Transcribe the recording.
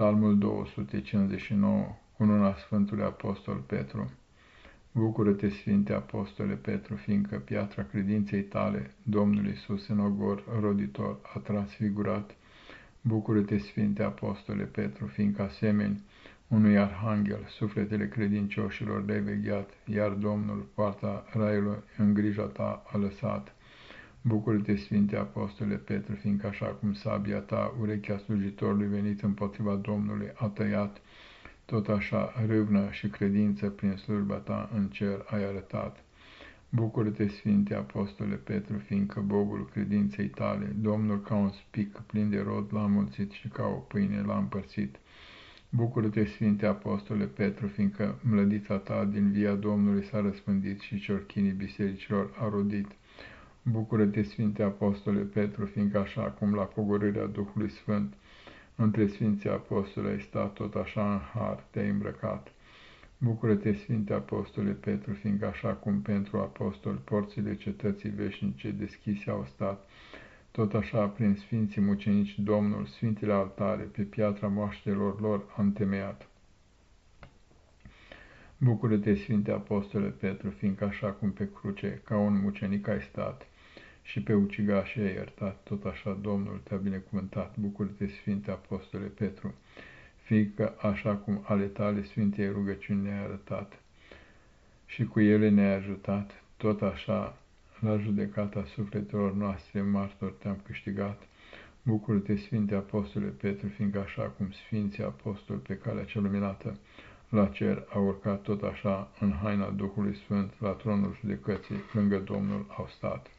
Psalmul 259, cununa Sfântului Apostol Petru. Bucură-te, Sfinte Apostole Petru, fiindcă piatra credinței tale, Domnul Iisus în ogor roditor a transfigurat. Bucură-te, Sfinte Apostole Petru, fiindcă asemeni unui arhanghel, sufletele credincioșilor le-ai vegheat, iar Domnul poarta raiului în grija ta a lăsat. Bucură-te, Sfinte Apostole Petru, fiindcă așa cum sabia ta urechea slujitorului venit împotriva Domnului a tăiat, tot așa râvnă și credință prin slujba ta în cer ai arătat. Bucură-te, Sfinte Apostole Petru, fiindcă Bogul credinței tale, Domnul ca un spic plin de rod l-a mulțit și ca o pâine l-a împărțit. Bucură-te, Sfinte Apostole Petru, fiindcă mlădița ta din via Domnului s-a răspândit și ciorchinii bisericilor a rodit. Bucură-te, Sfinte Apostole Petru, fiindcă așa cum la pogorârea Duhului Sfânt între Sfinții Apostole ai stat, tot așa în har te-ai îmbrăcat. Bucură-te, Sfinte Apostole Petru, fiindcă așa cum pentru apostol porțile cetății veșnice deschise au stat, tot așa prin Sfinții Mucenici Domnul Sfintele altare pe piatra moaștelor lor a întemeiat. Bucură-te, Sfinte Apostole Petru, fiindcă așa cum pe cruce, ca un mucenic ai stat, și pe ucigaș ai iertat, tot așa Domnul te-a binecuvântat. Bucură-te, Sfinte Apostole Petru, fiindcă așa cum ale tale Sfintei rugăciuni ne-ai arătat și cu ele ne-ai ajutat, tot așa la judecata sufletelor noastre martori te-am câștigat. Bucură-te, Sfinte Apostole Petru, fiindcă așa cum Sfinții Apostoli pe calea cea luminată la cer a urcat tot așa în haina Duhului Sfânt la tronul judecății lângă Domnul au stat.